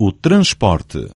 o transporte.